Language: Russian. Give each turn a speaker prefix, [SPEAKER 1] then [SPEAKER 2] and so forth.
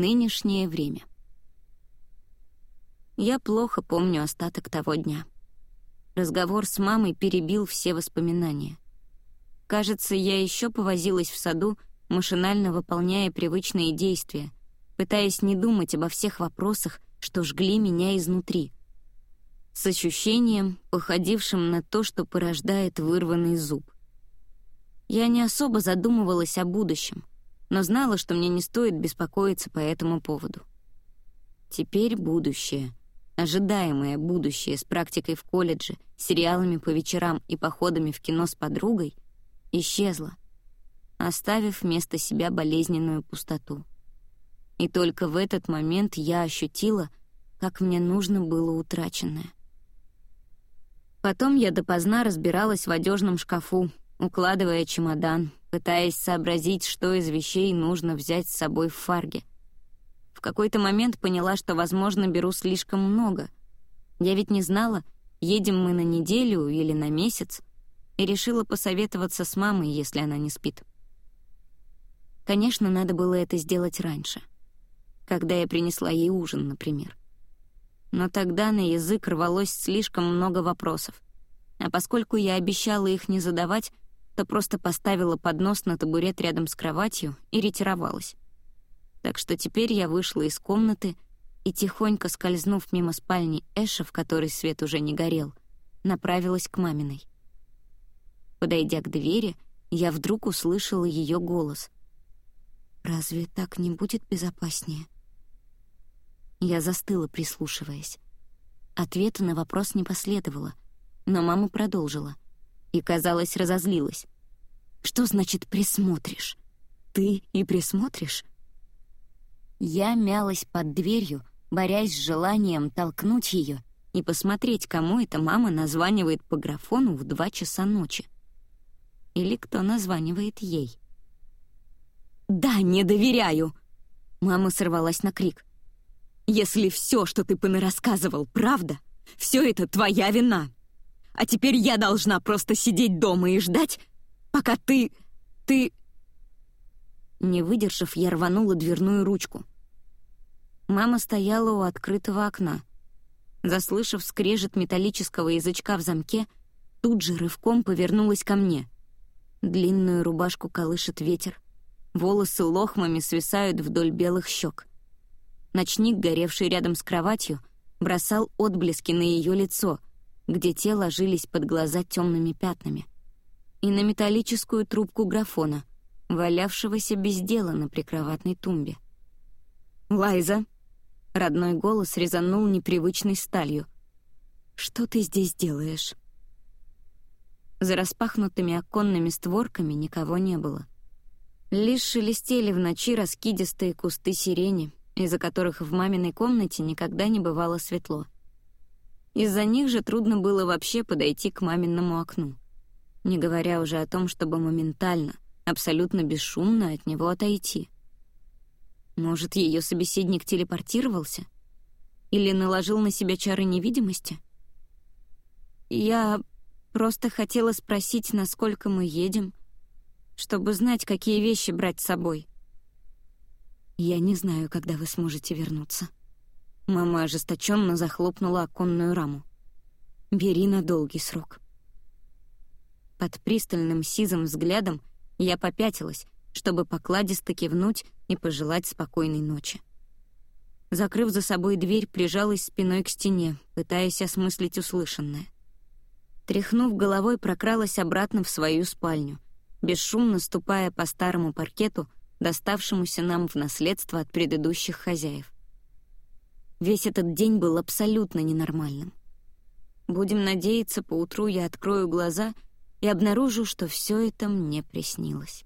[SPEAKER 1] Нынешнее время. Я плохо помню остаток того дня. Разговор с мамой перебил все воспоминания. Кажется, я еще повозилась в саду, машинально выполняя привычные действия, пытаясь не думать обо всех вопросах, что жгли меня изнутри. С ощущением, походившим на то, что порождает вырванный зуб. Я не особо задумывалась о будущем, но знала, что мне не стоит беспокоиться по этому поводу. Теперь будущее, ожидаемое будущее с практикой в колледже, сериалами по вечерам и походами в кино с подругой, исчезло, оставив вместо себя болезненную пустоту. И только в этот момент я ощутила, как мне нужно было утраченное. Потом я допоздна разбиралась в одежном шкафу, укладывая чемодан, пытаясь сообразить, что из вещей нужно взять с собой в фарге. В какой-то момент поняла, что, возможно, беру слишком много. Я ведь не знала, едем мы на неделю или на месяц, и решила посоветоваться с мамой, если она не спит. Конечно, надо было это сделать раньше, когда я принесла ей ужин, например. Но тогда на язык рвалось слишком много вопросов. А поскольку я обещала их не задавать, то просто поставила поднос на табурет рядом с кроватью и ретировалась. Так что теперь я вышла из комнаты и, тихонько скользнув мимо спальни Эша, в которой свет уже не горел, направилась к маминой. Подойдя к двери, я вдруг услышала ее голос. «Разве так не будет безопаснее?» Я застыла, прислушиваясь. Ответа на вопрос не последовало, но мама продолжила и, казалось, разозлилась. «Что значит «присмотришь»? Ты и присмотришь?» Я мялась под дверью, борясь с желанием толкнуть ее и посмотреть, кому эта мама названивает по графону в два часа ночи. Или кто названивает ей. «Да, не доверяю!» Мама сорвалась на крик. Если все, что ты понарассказывал, правда, все это твоя вина. А теперь я должна просто сидеть дома и ждать, пока ты... ты...» Не выдержав, я рванула дверную ручку. Мама стояла у открытого окна. Заслышав скрежет металлического язычка в замке, тут же рывком повернулась ко мне. Длинную рубашку колышет ветер, волосы лохмами свисают вдоль белых щек. Ночник, горевший рядом с кроватью, бросал отблески на ее лицо, где те ложились под глаза темными пятнами, и на металлическую трубку графона, валявшегося без дела на прикроватной тумбе. «Лайза!» — родной голос резанул непривычной сталью. «Что ты здесь делаешь?» За распахнутыми оконными створками никого не было. Лишь шелестели в ночи раскидистые кусты сирени, из-за которых в маминой комнате никогда не бывало светло. Из-за них же трудно было вообще подойти к маминому окну, не говоря уже о том, чтобы моментально, абсолютно бесшумно от него отойти. Может, ее собеседник телепортировался? Или наложил на себя чары невидимости? Я просто хотела спросить, насколько мы едем, чтобы знать, какие вещи брать с собой — «Я не знаю, когда вы сможете вернуться». Мама ожесточенно захлопнула оконную раму. «Бери на долгий срок». Под пристальным сизым взглядом я попятилась, чтобы покладисто кивнуть и пожелать спокойной ночи. Закрыв за собой дверь, прижалась спиной к стене, пытаясь осмыслить услышанное. Тряхнув головой, прокралась обратно в свою спальню, бесшумно ступая по старому паркету — доставшемуся нам в наследство от предыдущих хозяев. Весь этот день был абсолютно ненормальным. Будем надеяться, поутру я открою глаза и обнаружу, что все это мне приснилось.